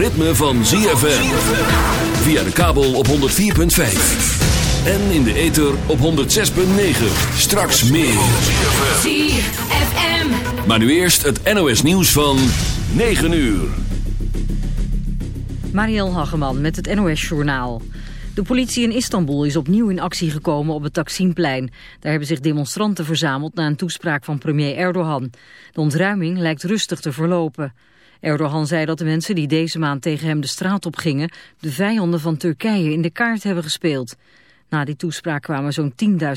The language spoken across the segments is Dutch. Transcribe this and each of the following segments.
het ritme van ZFM. Via de kabel op 104.5. En in de ether op 106.9. Straks meer. ZFM. Maar nu eerst het NOS nieuws van 9 uur. Mariel Hageman met het NOS Journaal. De politie in Istanbul is opnieuw in actie gekomen op het Taksimplein. Daar hebben zich demonstranten verzameld na een toespraak van premier Erdogan. De ontruiming lijkt rustig te verlopen. Erdogan zei dat de mensen die deze maand tegen hem de straat op gingen... de vijanden van Turkije in de kaart hebben gespeeld. Na die toespraak kwamen zo'n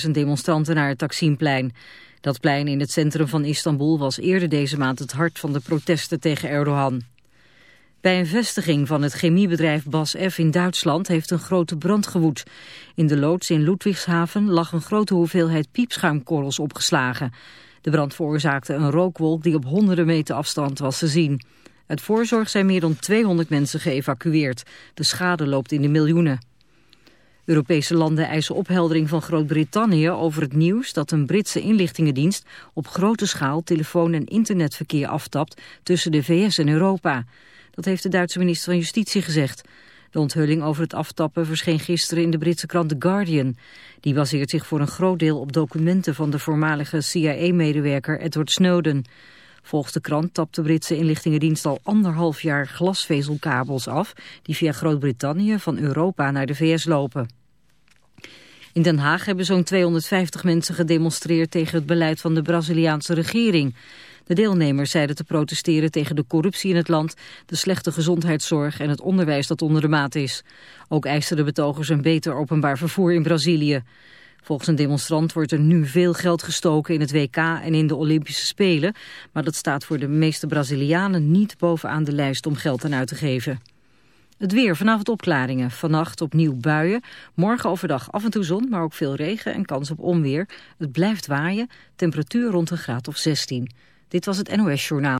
10.000 demonstranten naar het Taksimplein. Dat plein in het centrum van Istanbul was eerder deze maand het hart van de protesten tegen Erdogan. Bij een vestiging van het chemiebedrijf BASF in Duitsland heeft een grote brand gewoed. In de loods in Ludwigshaven lag een grote hoeveelheid piepschuimkorrels opgeslagen. De brand veroorzaakte een rookwolk die op honderden meter afstand was te zien. Uit voorzorg zijn meer dan 200 mensen geëvacueerd. De schade loopt in de miljoenen. Europese landen eisen opheldering van Groot-Brittannië over het nieuws dat een Britse inlichtingendienst op grote schaal telefoon- en internetverkeer aftapt tussen de VS en Europa. Dat heeft de Duitse minister van Justitie gezegd. De onthulling over het aftappen verscheen gisteren in de Britse krant The Guardian. Die baseert zich voor een groot deel op documenten van de voormalige CIA-medewerker Edward Snowden. Volgens de krant tapt de Britse inlichtingendienst al anderhalf jaar glasvezelkabels af... die via Groot-Brittannië van Europa naar de VS lopen. In Den Haag hebben zo'n 250 mensen gedemonstreerd tegen het beleid van de Braziliaanse regering. De deelnemers zeiden te protesteren tegen de corruptie in het land, de slechte gezondheidszorg en het onderwijs dat onder de maat is. Ook eisten de betogers een beter openbaar vervoer in Brazilië. Volgens een demonstrant wordt er nu veel geld gestoken in het WK en in de Olympische Spelen, maar dat staat voor de meeste Brazilianen niet bovenaan de lijst om geld aan uit te geven. Het weer, vanavond opklaringen. Vannacht opnieuw buien. Morgen overdag af en toe zon, maar ook veel regen en kans op onweer. Het blijft waaien. Temperatuur rond een graad of 16. Dit was het NOS Journaal.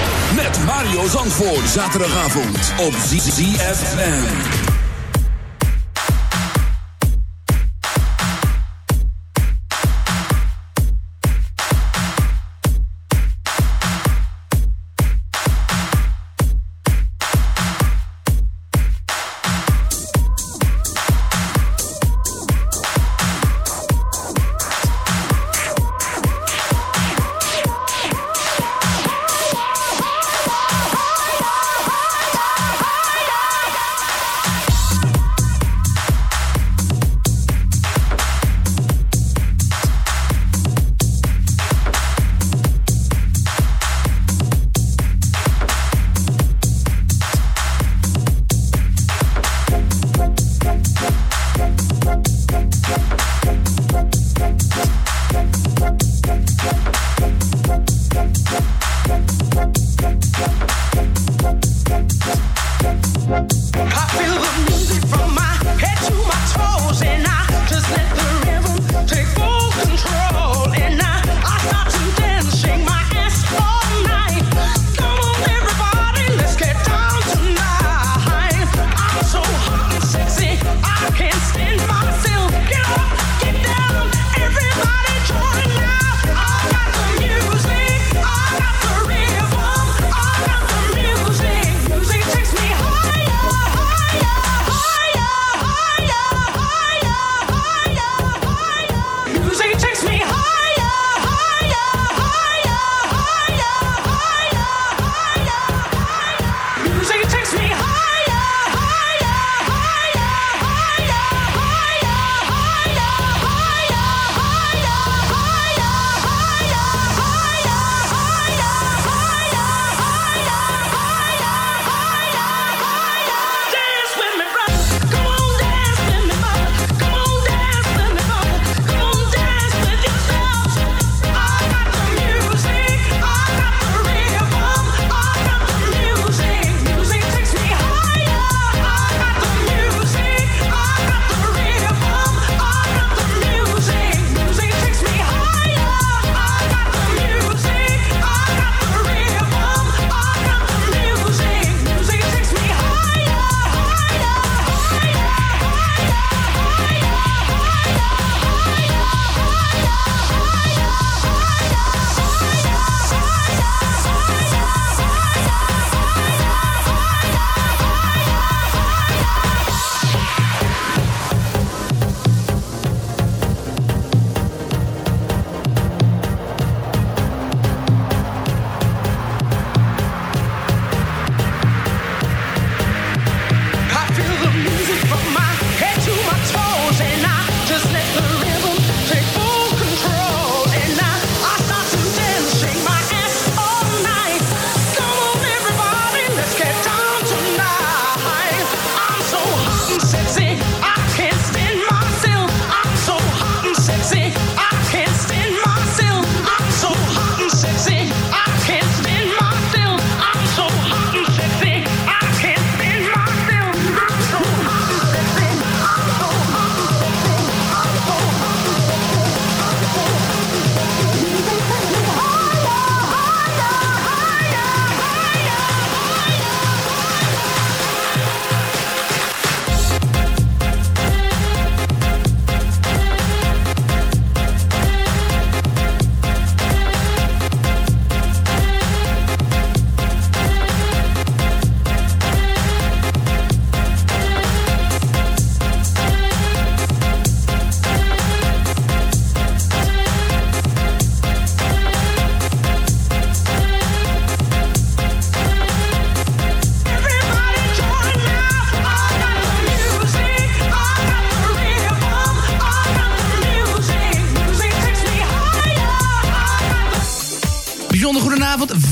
Met Mario Zandvoort. Zaterdagavond op ZFM.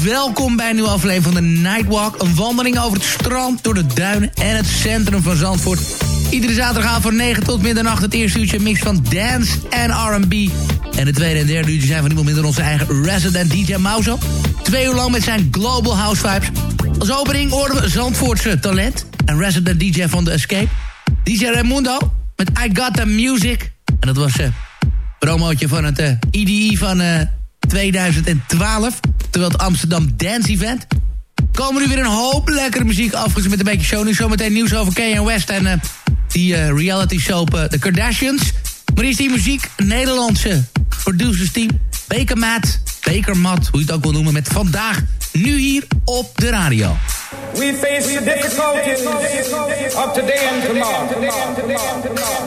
Welkom bij een nieuwe aflevering van de Nightwalk. Een wandeling over het strand, door de duinen en het centrum van Zandvoort. Iedere zaterdagavond van 9 tot middernacht het eerste uurtje mix van dance en R&B. En de tweede en derde uurtje zijn van niemand minder onze eigen resident DJ Mauzo. Twee uur lang met zijn Global House Vibes. Als opening hoorden we Zandvoortse talent en resident DJ van The Escape. DJ Raimundo met I Got The Music. En dat was een uh, promootje van het uh, IDI van... Uh, 2012. Terwijl het Amsterdam Dance Event. Komen nu weer een hoop lekkere muziek afgezet met een beetje show. Nu zometeen nieuws over Kanye West en uh, die uh, reality soap uh, The Kardashians. Maar is die muziek Nederlandse producers team. Baker Matt, hoe je het ook wil noemen. Met vandaag nu hier op de radio. We face the difficulties of today and tomorrow.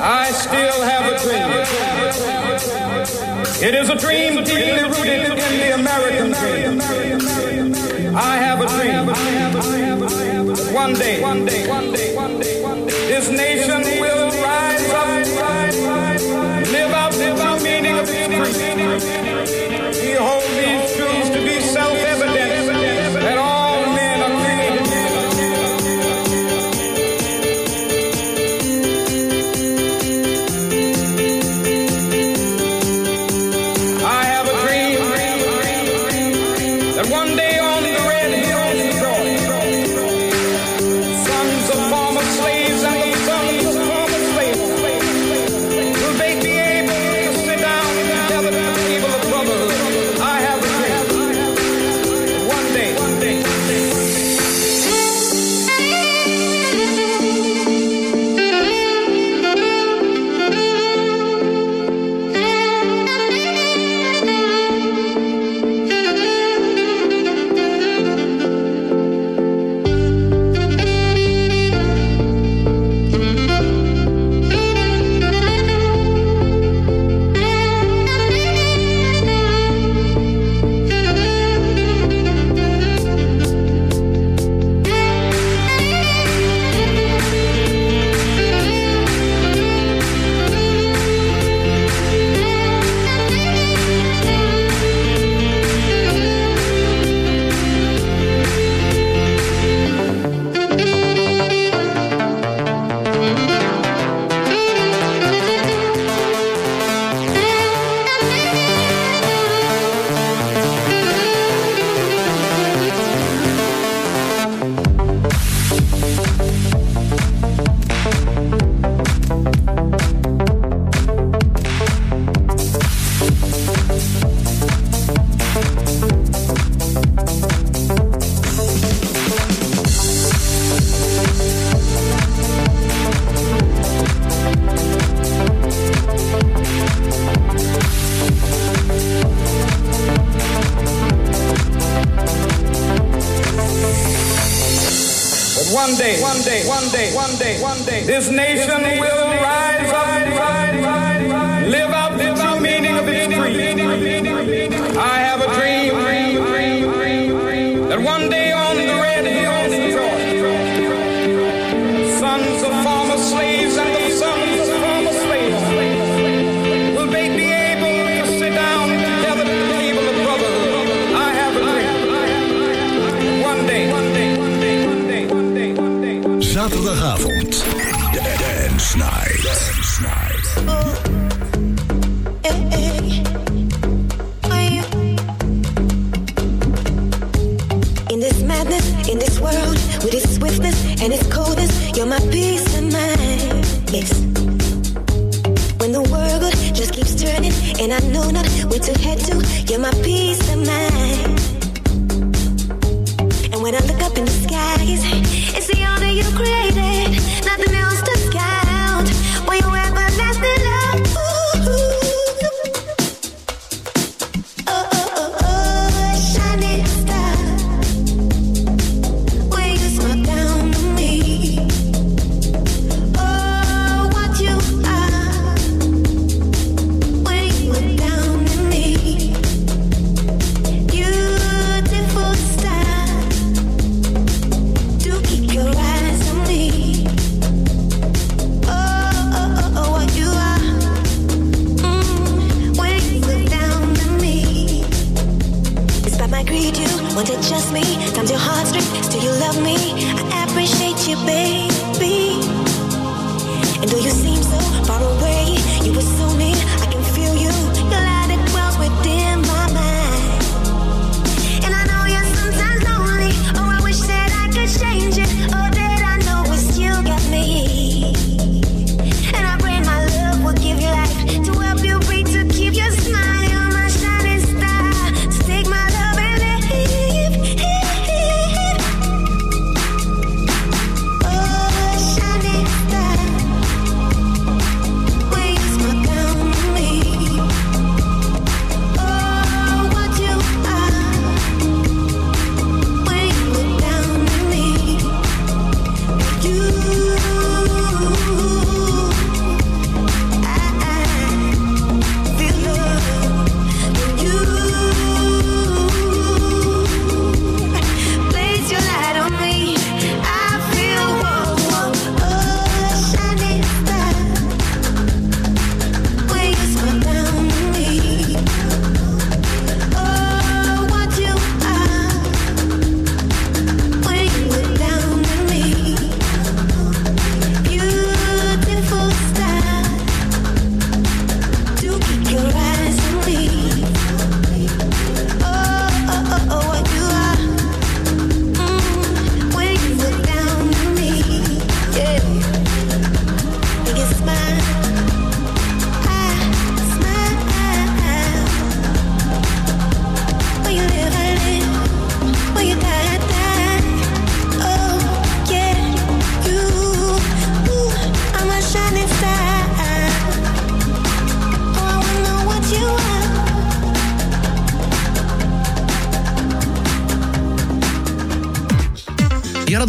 I still have a dream. It is a dream deeply rooted in the American dream. One day, one day, one day, one day, one day, this nation one day, one day, this nation will and I know not where to head to, you're my peace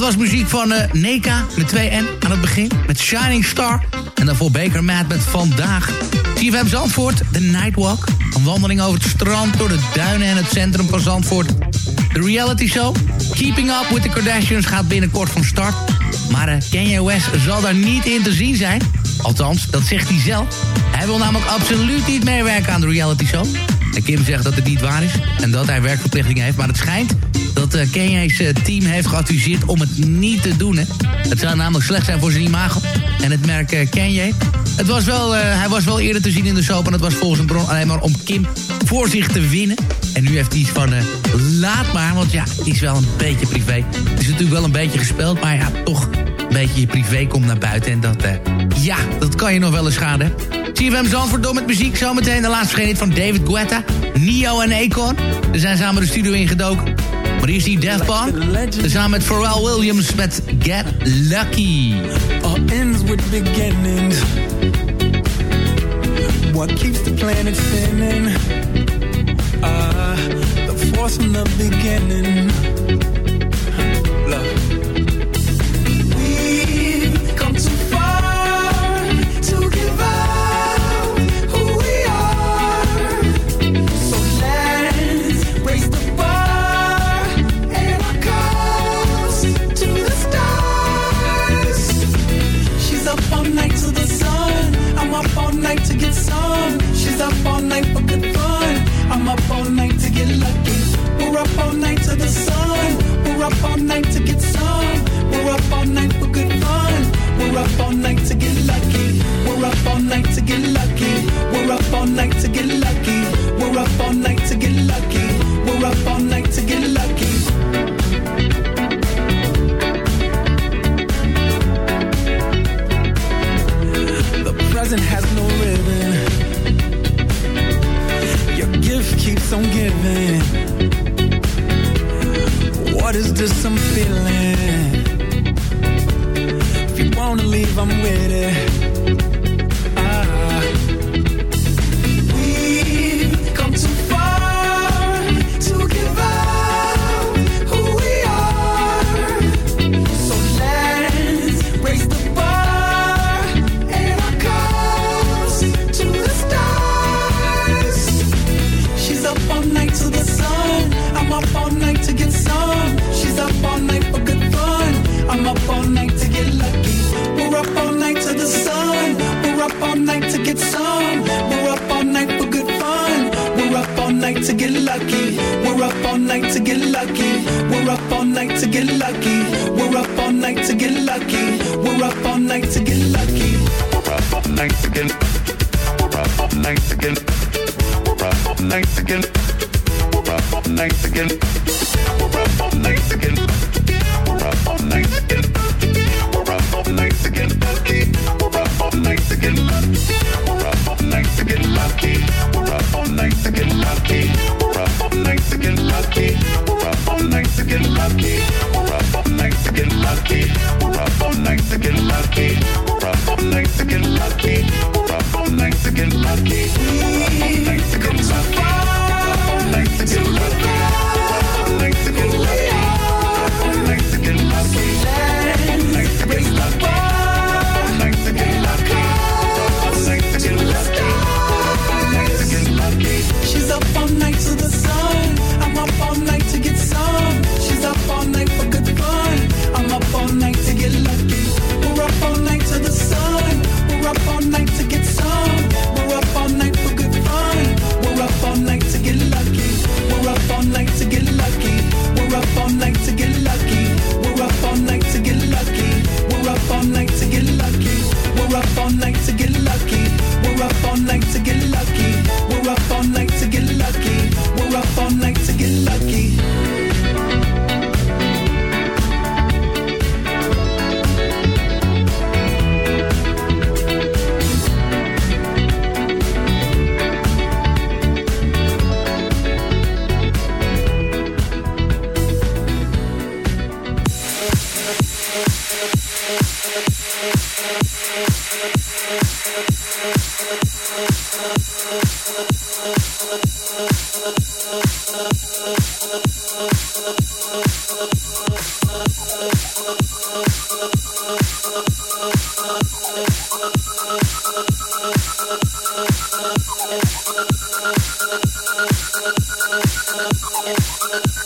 was muziek van uh, Neka met 2N aan het begin. Met Shining Star. En daarvoor Baker Matt met Vandaag. CFM Zandvoort, The Nightwalk. Een wandeling over het strand, door de duinen en het centrum van Zandvoort. De reality show, Keeping Up with the Kardashians, gaat binnenkort van start. Maar uh, Kanye West zal daar niet in te zien zijn. Althans, dat zegt hij zelf. Hij wil namelijk absoluut niet meewerken aan de reality show. En Kim zegt dat het niet waar is en dat hij werkverplichtingen heeft. Maar het schijnt dat Kenya's uh, team heeft geadviseerd om het niet te doen. Hè. Het zou namelijk slecht zijn voor zijn imago. En het merk uh. Het was wel, hij was wel eerder te zien in de soap... en het was volgens een bron alleen maar om Kim voor zich te winnen. En nu heeft hij iets van, laat maar, want ja, het is wel een beetje privé. Het is natuurlijk wel een beetje gespeeld, maar ja, toch een beetje je privé komt naar buiten. En dat, ja, dat kan je nog wel eens schaden. CFM Zandvoort door met muziek. Zometeen de laatste verschenen van David Guetta, Nio en Akon. Ze zijn samen de studio ingedoken. Maar hier is die Death Punk. Samen met Pharrell Williams met Get Lucky. All ends with beginnings. What keeps the planet spinning? Uh, the force from the beginning.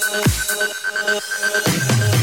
Thank you.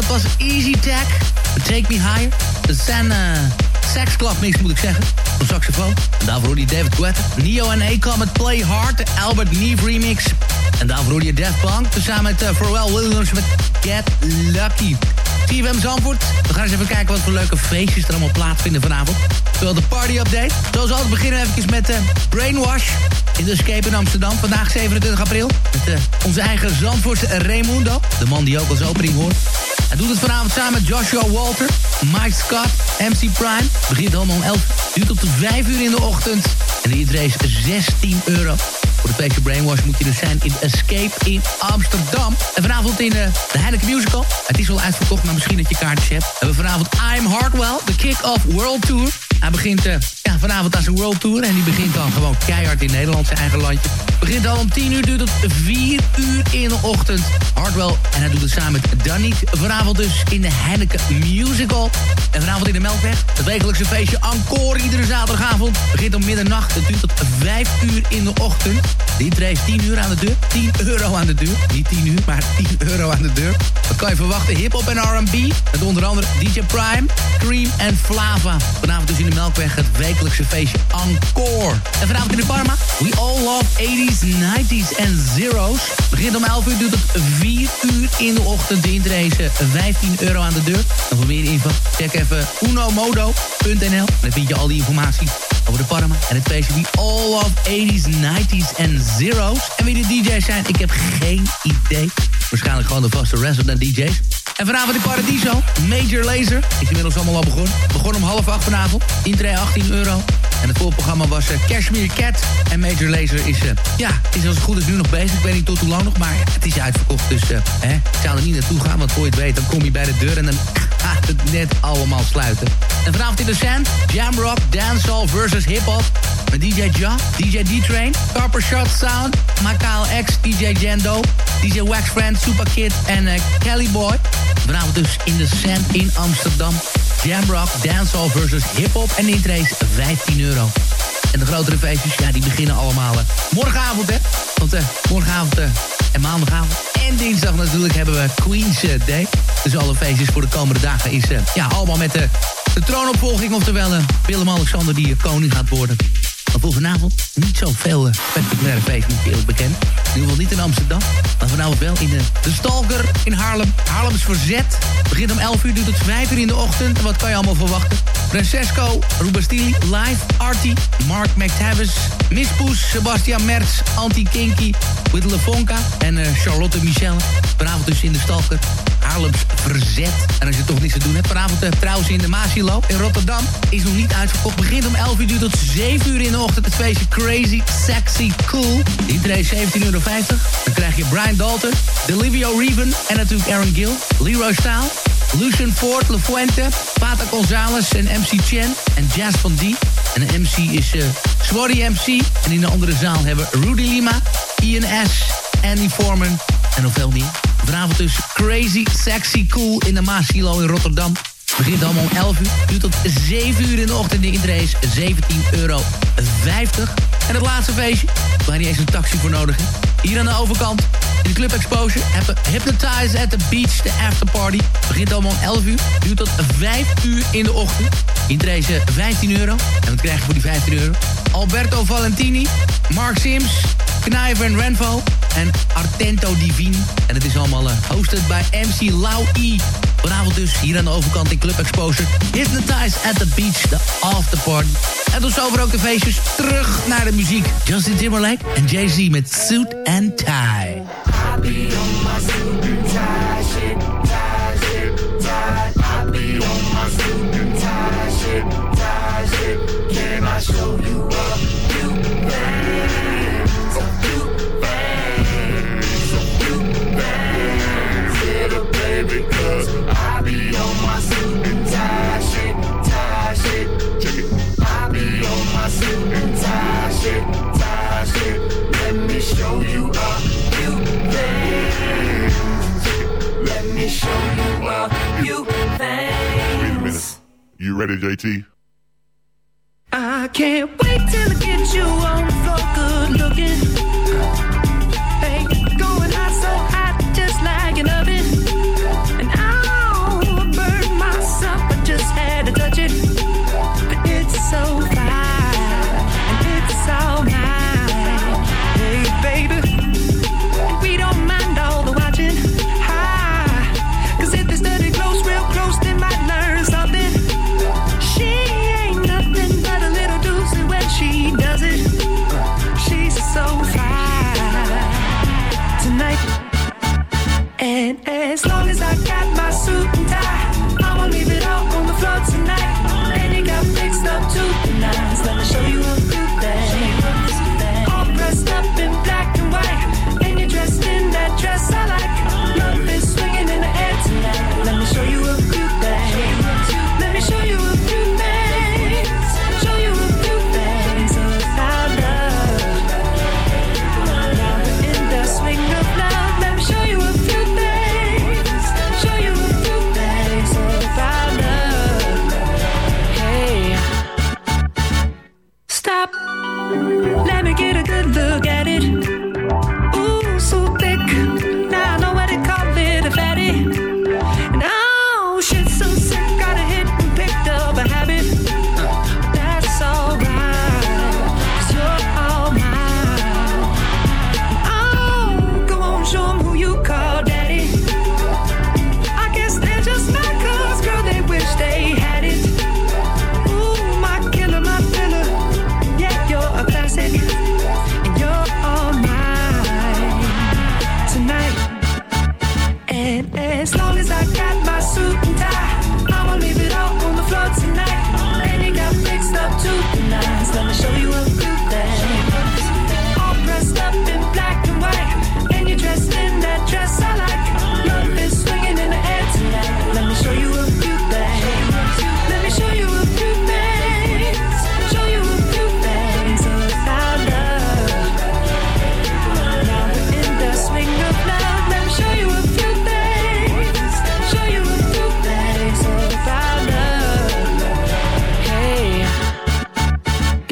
Dat was Easy Tag. Take Me Higher. De San uh, Club mix, moet ik zeggen. Een saxofoon. En daarvoor hoorde David Guetta. Neo en Akon met Play Hard. De Albert Neve remix. En daarvoor hoorde je Daft Punk. Samen met uh, Pharrell Williams met Get Lucky. TVM Zandvoort. We gaan eens even kijken wat voor leuke feestjes er allemaal plaatsvinden vanavond. Terwijl de party update. Zoals altijd beginnen we even met uh, Brainwash. In de Escape in Amsterdam. Vandaag 27 april. Met onze eigen Zandvoortse Raimundo. De man die ook als opening hoort. Hij doet het vanavond samen met Joshua Walter, Mike Scott, MC Prime. Begint allemaal om 11 uur tot 5 uur in de ochtend. En de race 16 euro. Voor de feestje Brainwash moet je dus zijn in Escape in Amsterdam. En vanavond in uh, de Heineken Musical. Het is wel uitverkocht, maar misschien dat je kaartjes hebt. We hebben vanavond I'm Hardwell, de Kick-Off World Tour. Hij begint uh, vanavond aan zijn World Tour. En die begint dan gewoon keihard in Nederland, zijn eigen landje. Begint al om 10 uur, duurt tot 4 uur in de ochtend. Hardwell, en hij doet het samen met Danique. Vanavond dus in de Heineken Musical. En vanavond in de Melkweg. Het wekelijkse feestje Encore iedere zaterdagavond. Begint om middernacht. Het duurt tot 5 uur in de ochtend. Intree is 10 uur aan de deur. 10 euro aan de deur. Niet 10 uur, maar 10 euro aan de deur. Wat kan je verwachten? Hip-hop en RB. Met onder andere DJ Prime, Cream en Flava. Vanavond dus in de Melkweg het wekelijkse feestje Encore. En vanavond in de Parma. We all love 80s, 90s en zeros. Begint om 11 uur, duurt het 4 uur in de ochtend. De intree is 15 euro aan de deur. En voor meer info, check even unomodo.nl. Dan vind je al die informatie over de Parma en het feestje We All Love 80s, 90s en zeros. En wie de DJ's zijn, ik heb geen idee. Waarschijnlijk gewoon de vaste resident DJ's. En vanavond in Paradiso, Major Laser. Is inmiddels allemaal al begonnen. Begon om half acht vanavond. Intree 18 euro. En het voorprogramma was uh, Cashmere Cat. En Major Laser is, uh, ja, is als het goed is nu nog bezig. Ik weet niet tot hoe lang nog, maar het is uitverkocht. Dus uh, hè, ik zou er niet naartoe gaan, want voor je het weet... dan kom je bij de deur en dan het net allemaal sluiten. En vanavond in de Sand, Jamrock, Dancehall versus Hip-Hop. Met DJ Ja, DJ D-Train, Carper Shot Sound, Makaal X, DJ Jendo... DJ Wax Friend, Super Kid en Kelly Boy. Vanavond dus in de Sand in Amsterdam. Jamrock, Dancehall versus Hip-Hop en intrace 15 euro. En de grotere feestjes, ja, die beginnen allemaal uh, morgenavond, hè. Want uh, morgenavond uh, en maandagavond en dinsdag natuurlijk hebben we Queen's Day. Dus alle feestjes voor de komende dagen is, ja, allemaal met de, de troonopvolging. Oftewel Willem-Alexander die koning gaat worden. Maar voor vanavond niet zoveel uh, spectaculaire feest, moet je eerlijk bekend. In ieder geval niet in Amsterdam, maar vanavond wel in de, de Stalker in Haarlem. Haarlems Verzet. Begint om 11 uur, doet het 5 uur in de ochtend. Wat kan je allemaal verwachten? Francesco, Rubastili, Live, Artie, Mark McTavish, Miss Poes, Sebastian Merz, Anti Kinky, Whittle Fonka en uh, Charlotte Michel. Vanavond dus in de Stalker. Haarlems Verzet. En als je toch niets te doen hebt, vanavond uh, trouwens in de Maasilo in Rotterdam. Is nog niet uitverkocht. Begint om 11 uur, tot 7 uur in de ochtend. Het feestje Crazy, Sexy, Cool. Iedereen 17,50 euro. Dan krijg je Brian Dalton, Delivio Reven en natuurlijk Aaron Gill. Leroy Staal, Lucian Ford, La Fuente, Pata Gonzalez en MC Chen en Jazz van D. En de MC is uh, Swarty MC. En in de andere zaal hebben Rudy Lima, Ian S, Andy Foreman en nog veel meer. Vanavond dus Crazy, Sexy, Cool in de Maasilo in Rotterdam. Begint allemaal om 11 uur, duurt tot 7 uur in de ochtend. De intree is 17,50 euro. En het laatste feestje, waar niet eens een taxi voor nodig. Hier aan de overkant, in de Club Exposure, hebben Hypnotize at the Beach, de afterparty. Begint allemaal om 11 uur, duurt tot 5 uur in de ochtend. Intree is 15 euro. En wat krijg je voor die 15 euro? Alberto Valentini, Mark Sims, Knijver en Renvo en Artento Divine. En het is allemaal uh, hosted bij MC Lau E. Vanavond dus hier aan de overkant in Club Exposure. Hypnotize at the Beach, de afterparty. En tot zover ook de feestjes. Terug naar de muziek. Justin Timberlake en Jay-Z met Suit and Tie. Show you a few things. Wait a minute. You ready, JT? I can't wait till I get you on the floor, good looking.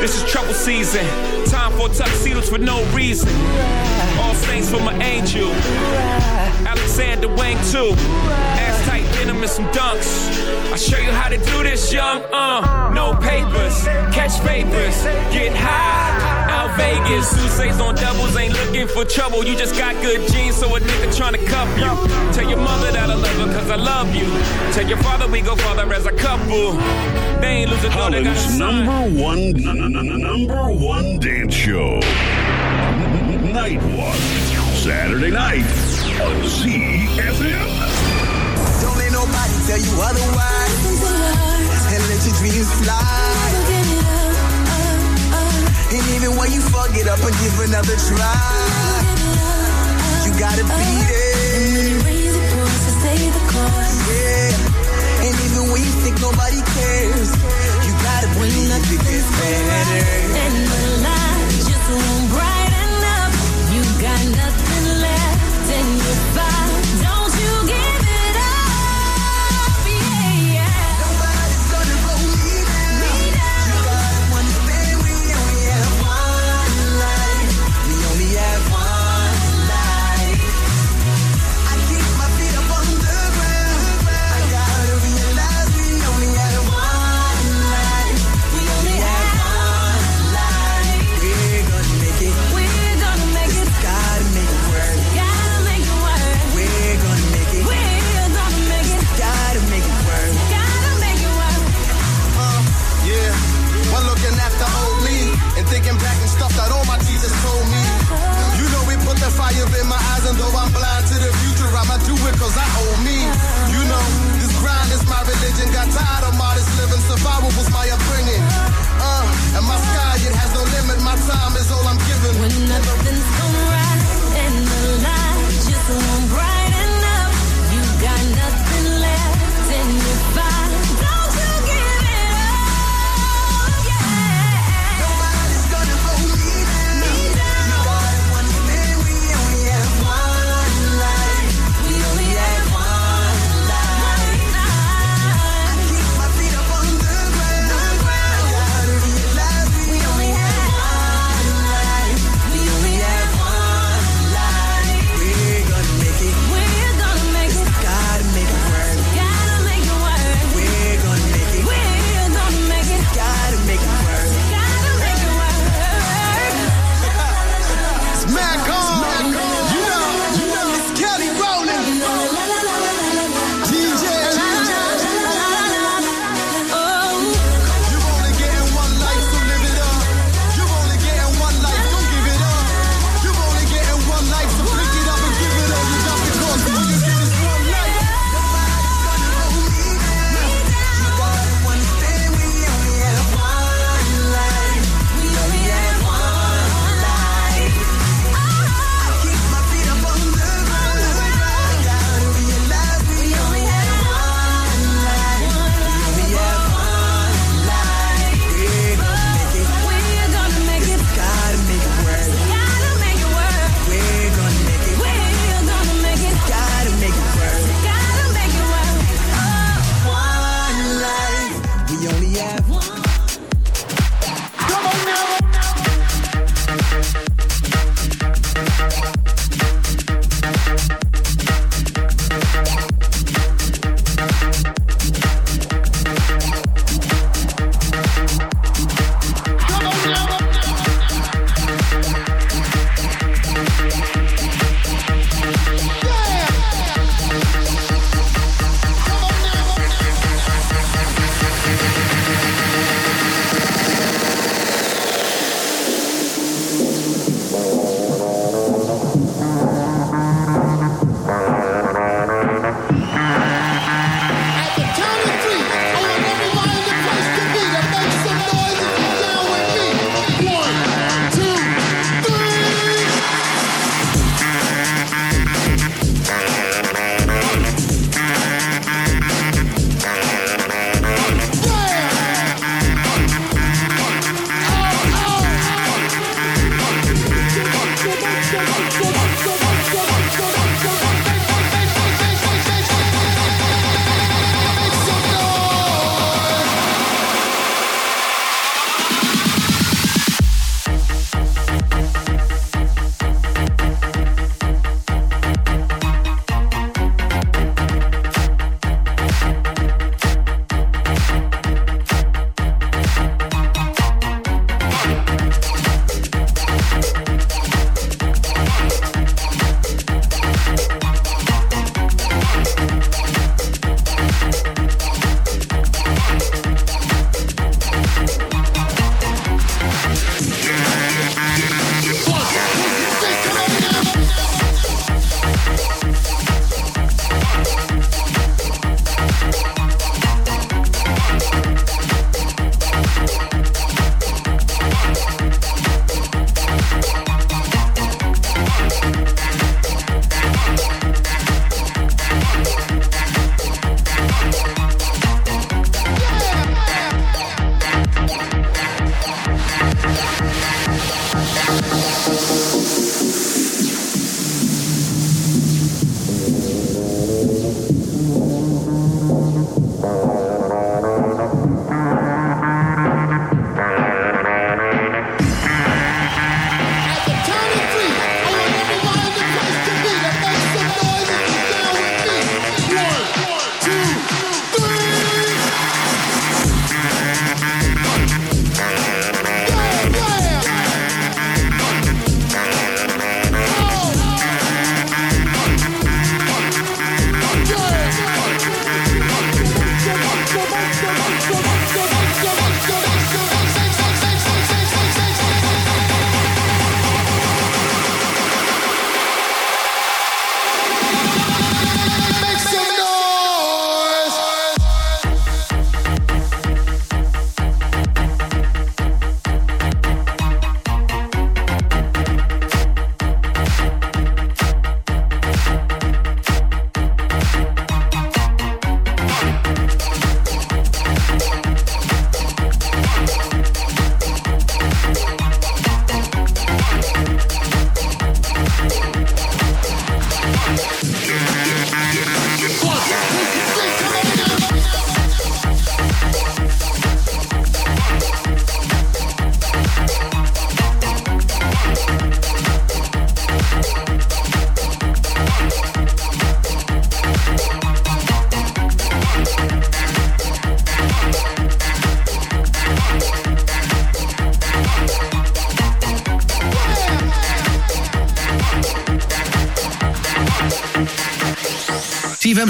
This is trouble season. Time for tuxedos for no reason. All saints for my angel. Alexander Wang too. Ass tight denim and some dunks. I show you how to do this, young. Uh, no papers, catch papers, get high. Out Vegas, Sousa's on doubles, ain't looking for trouble. You just got good genes, so a nigga tryna cuff you. Tell your mother that I love her, cause I love you. Tell your father we go father as a couple. They ain't lose a daughter, got a Holland's son. number one, number one dance show. Nightwalk. Saturday night on ZFM. Tell you otherwise. And let your dreams fly. And even when you fuck it up and give another try, you gotta beat it. Yeah. And even when you think nobody cares, you gotta believe it gets better. And the light just won't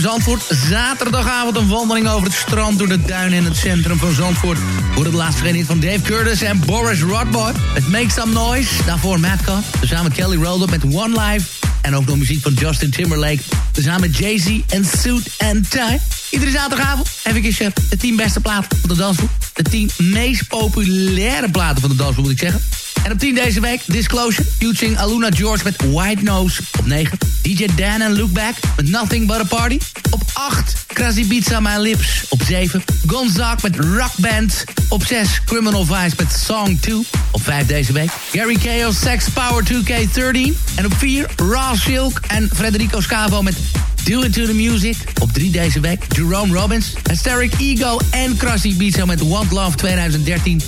Zandvoort. Zaterdagavond een wandeling over het strand... door de duinen en het centrum van Zandvoort. Voor het laatste hit van Dave Curtis en Boris Rodboy. Het Make Some Noise. Daarvoor Madcon. Samen Kelly Rowland met One Life. En ook nog muziek van Justin Timberlake. Samen Jay-Z en Suit and Tie. Iedere zaterdagavond heb ik eens de 10 beste platen van de dansvloer. De 10 meest populaire platen van de dansvloer moet ik zeggen. En op 10 deze week Disclosure, featuring Aluna George met White Nose. Op 9 DJ Dan en Look Back met Nothing But A Party. Op 8 Krasi Pizza My Lips. Op 7 Gonzak met Rock Band. Op 6 Criminal Vice met Song 2. Op 5 deze week Gary Chaos Sex Power 2K13. En op 4 Raw Silk en Federico Scavo met Do It To The Music. Op 3 deze week Jerome Robbins, Hysteric Ego en Krusty Pizza met Want Love 2013.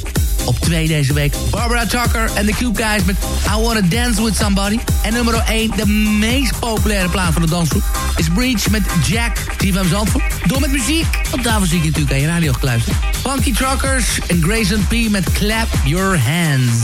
Op 2 deze week Barbara Tucker en The Cube Guys met I Wanna Dance With Somebody. En nummer 1, de meest populaire plaat van de dansgroep, is Breach met Jack, die van Zandvoort. Door met muziek, want daarvoor zie ik natuurlijk aan je radio gekluisterd. Funky Truckers en Grayson P met Clap Your Hands.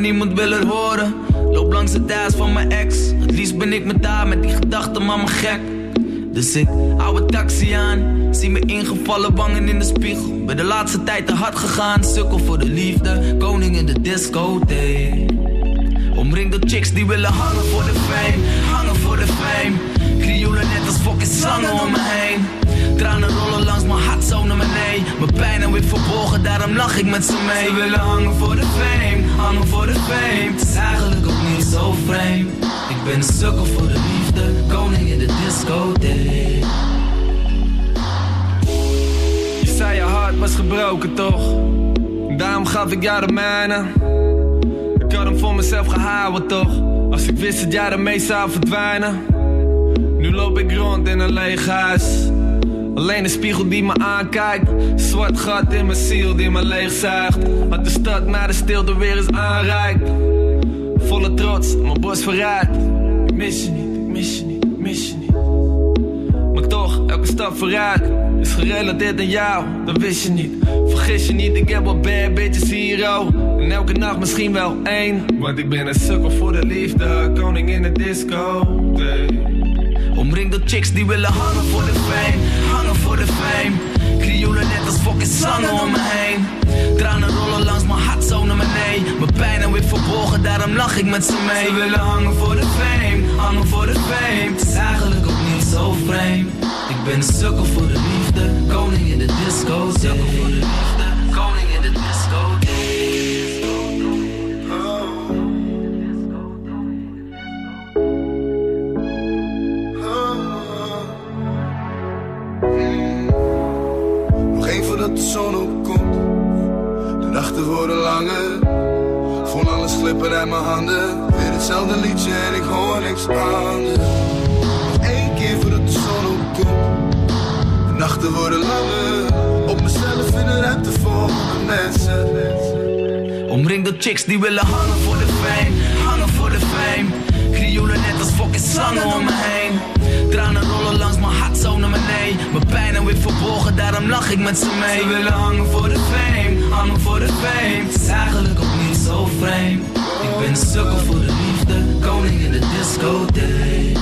Niemand wil het horen. Loop langs het thuis van mijn ex. Het liefst ben ik met daar met die gedachten, maar me gek. Dus ik hou een taxi aan. Zie me ingevallen wangen in de spiegel. Ben de laatste tijd te hard gegaan. Sukkel voor de liefde, koning in de discotheek. Omringd door chicks die willen hangen voor de fame. Hangen voor de fame. Krioelen net als fucking slangen om me heen. Daarom lach ik met ze mee. Ze willen hangen voor de fame, hangen voor de fame. Het is eigenlijk ook niet zo vreemd. Ik ben een sukkel voor de liefde, koning in de discotheek. Je zei je hart was gebroken, toch? Daarom gaf ik jou de mijne. Ik had hem voor mezelf gehouden, toch? Als ik wist dat jij ermee zou verdwijnen. Nu loop ik rond in een leeg huis. Alleen de spiegel die me aankijkt. Zwart gat in mijn ziel die me leegzuigt. Had de stad mij de stilte weer eens aanreikt. Volle trots, mijn borst vooruit. Ik mis je niet, ik mis je niet, ik mis je niet. Maar toch, elke stap vooruit is gerelateerd aan jou, dat wist je niet. Vergis je niet, ik heb wel bad bitches hier. En elke nacht misschien wel één. Want ik ben een sukkel voor de liefde, koning in de disco. Omringd door chicks die willen hangen voor de fame, voor. Krioelen net als fucking slangen om me heen. Tranen rollen langs mijn hart zo naar beneden. Mijn pijn en wit verborgen, daarom lach ik met ze mee. Ze willen hangen voor de fame, hangen voor de fame. Het is eigenlijk niet zo vreemd. Ik ben een sukkel voor de liefde, koning in de disco. Sukkel voor de liefde, zon opkomt. De nachten worden langer. Voel alles glippen uit mijn handen. Weer hetzelfde liedje en ik hoor niks anders. Nog één keer voordat de zon opkomt. De nachten worden langer. Op mezelf in de ruimte vol mensen. Omringd door chicks die willen hangen voor de fame, hangen voor de fame. Krioelen net als fucking slangen om me heen. Tranen rollen langs mijn hart zo naar beneden. Mijn pijn en wit verborgen, daarom lach ik met ze mee. Ze willen hangen voor de fame, hangen voor de fame. Het is eigenlijk ook niet zo vreemd. Ik ben een sukkel voor de liefde, koning in de discotheek.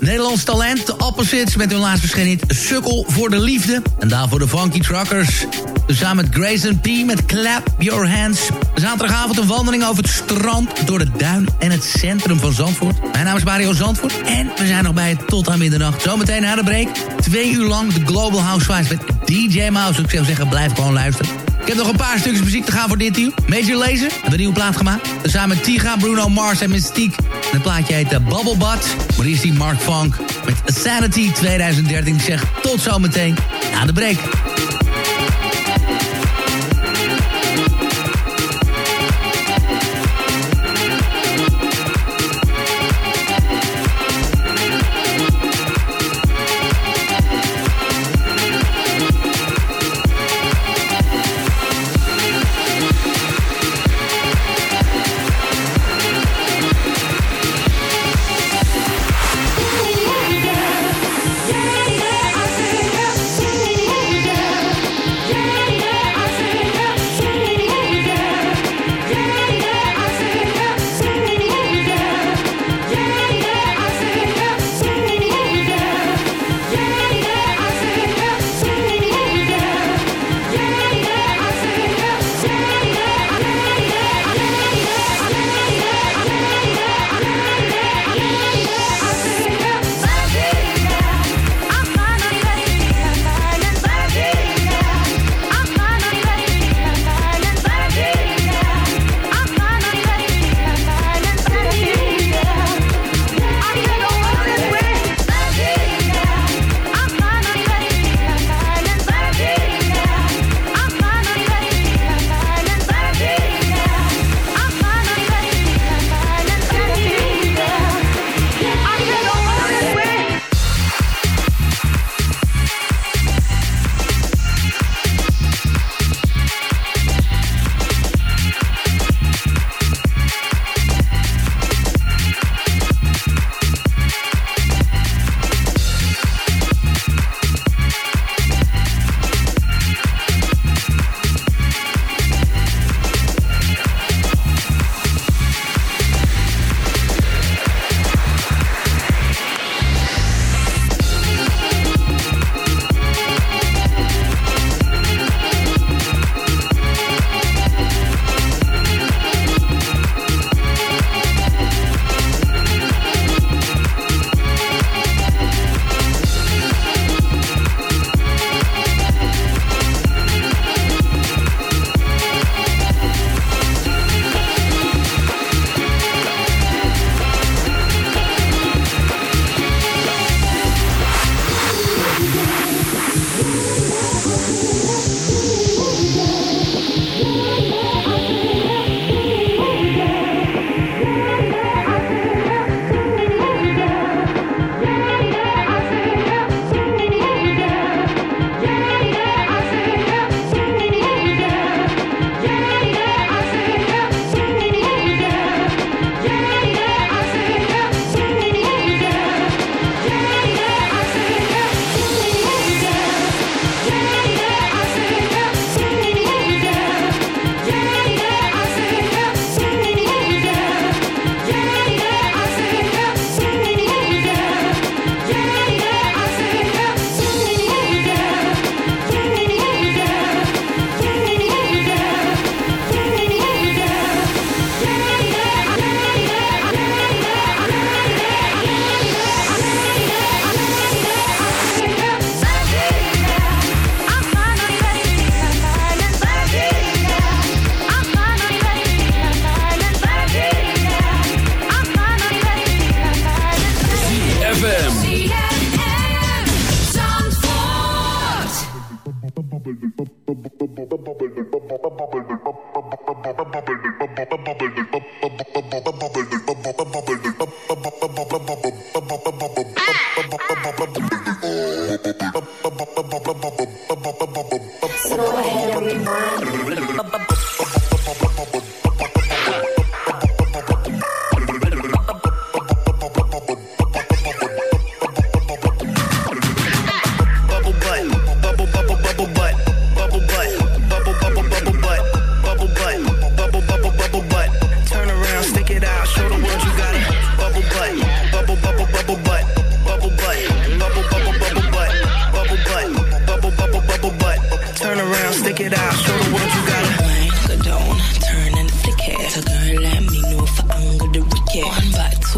Nederlands talent, de Opposites met hun laatst verschenen hit Sukkel voor de Liefde. En daarvoor de Funky Truckers. Samen met Grayson P. met Clap Your Hands. Zaterdagavond een wandeling over het strand, door de duin en het centrum van Zandvoort. Mijn naam is Mario Zandvoort en we zijn nog bij het tot aan middernacht. Zometeen na de break, twee uur lang de Global Housewives met DJ Mouse. Ik zou zeggen, blijf gewoon luisteren. Ik heb nog een paar stukjes muziek te gaan voor dit uur. Major Lazer heeft een nieuwe plaat gemaakt. Samen met Tiga, Bruno Mars en Mystique. En het plaatje heet uh, Bubble Butt. Maar hier is die Mark Funk met Sanity 2013. Ik zeg tot zometeen na de break.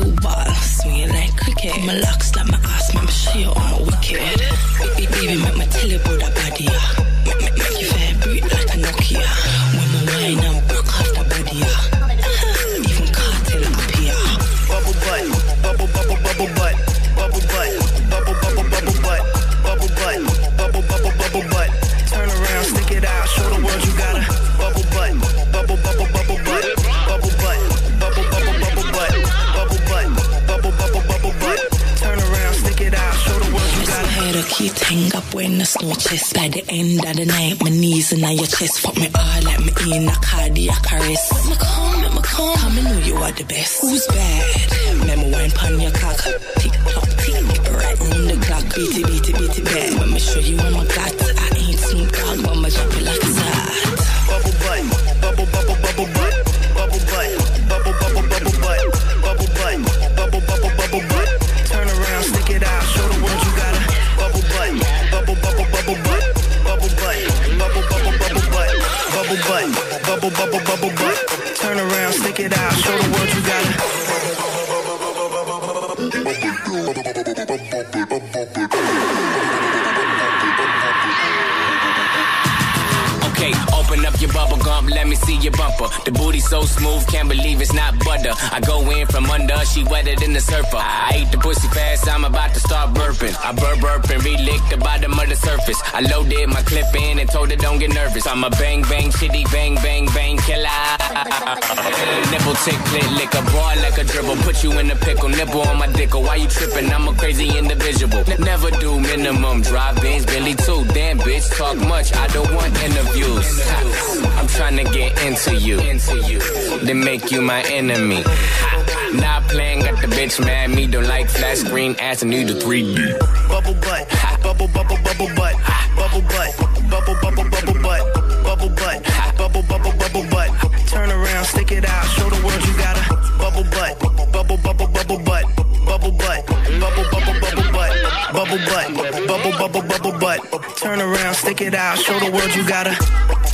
Two ball, swing it like cricket. My locks like my ass, man, show you my wicked. Baby, baby, make my tell you in. Fuck me me in a cardiac arrest. Let me come, let me come. Come and know you are the best. Who's bad? Surface. I loaded my clip in and told her don't get nervous. I'm a bang bang shitty bang bang bang killer. Nipple tick click lick a boy like a dribble. Put you in a pickle, nipple on my dick. Why you tripping? I'm a crazy individual. Never do minimum drive bins, Billy too. Damn bitch, talk much. I don't want interviews. I'm trying to get into you, into you, then make you my enemy. Not playing, got the bitch mad. Me don't like flat screen, ass and need the 3D. Bubble butt, bubble bubble bubble butt, bubble butt, bubble bubble bubble butt, bubble butt, bubble bubble bubble butt. Turn around, stick it out, show the world you got a bubble butt, bubble bubble bubble butt, bubble butt, bubble bubble bubble butt, bubble butt, bubble bubble bubble butt. Turn around, stick it out, show the world you got a.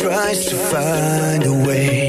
tries to find a way.